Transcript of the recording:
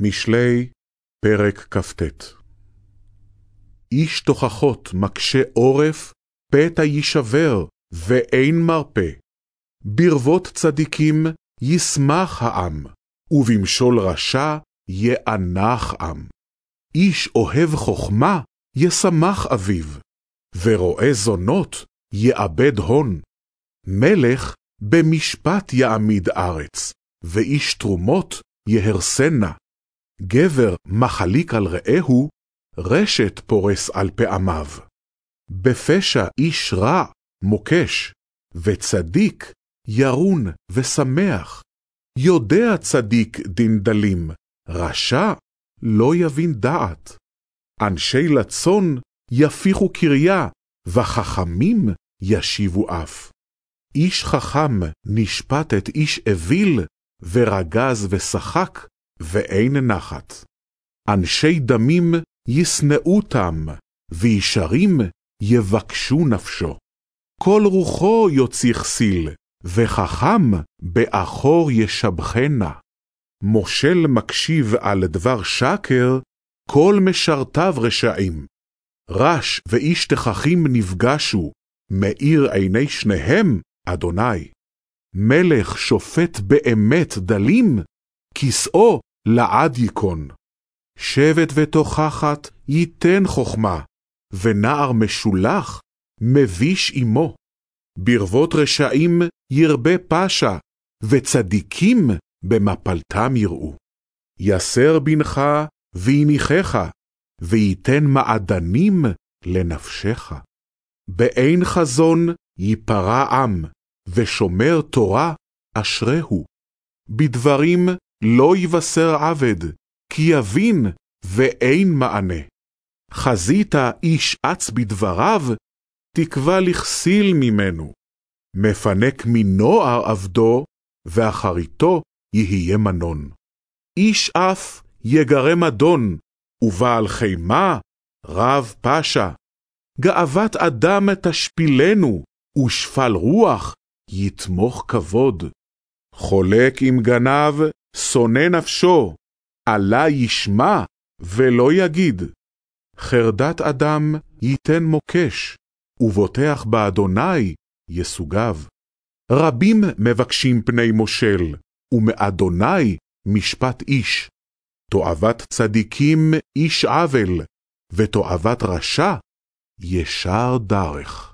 משלי, פרק כ"ט איש תוכחות מקשה עורף, פתע יישבר, ואין מרפא. ברבות צדיקים ישמח העם, ובמשול רשע יאנח עם. איש אוהב חכמה, ישמח אביו, ורואה זונות, יאבד הון. מלך במשפט יעמיד ארץ, ואיש תרומות יהרסנה. גבר מחליק על רעהו, רשת פורס על פעמיו. בפשע איש רע מוקש, וצדיק ירון ושמח. יודע צדיק דין דלים, רשע לא יבין דעת. אנשי לצון יפיחו קריה, וחכמים ישיבו אף. איש חכם נשפט את איש אוויל, ורגז ושחק, ואין נחת. אנשי דמים ישנאותם, וישרים יבקשו נפשו. כל רוחו יוציא כסיל, וחכם באחור ישבחנה. מושל מקשיב על דבר שקר, כל משרתיו רשעים. רש ואיש תככים נפגשו, מאיר עיני שניהם, אדוני. מלך שופט באמת דלים, כסאו לעד ייכון. שבט ותוכחת ייתן חכמה, ונער משולח מביש עמו. ברבות רשעים ירבה פשע, וצדיקים במפלתם יראו. יסר בנך ויניחך, וייתן מעדנים לנפשך. באין חזון ייפרע עם, ושומר תורה אשריהו. בדברים לא יבשר עבד, כי יבין ואין מענה. חזית איש אץ בדבריו, תקווה לכסיל ממנו. מפנק מנוער עבדו, ואחריתו יהיה מנון. איש אף יגרם אדון, ובעל חימה רב פשע. גאוות אדם תשפילנו, ושפל רוח יתמוך כבוד. חולק עם גנב, שונא נפשו, עלה ישמע ולא יגיד. חרדת אדם ייתן מוקש, ובוטח באדוני יסוגב. רבים מבקשים פני מושל, ומאדוני משפט איש. תועבת צדיקים איש עוול, ותועבת רשע ישר דרך.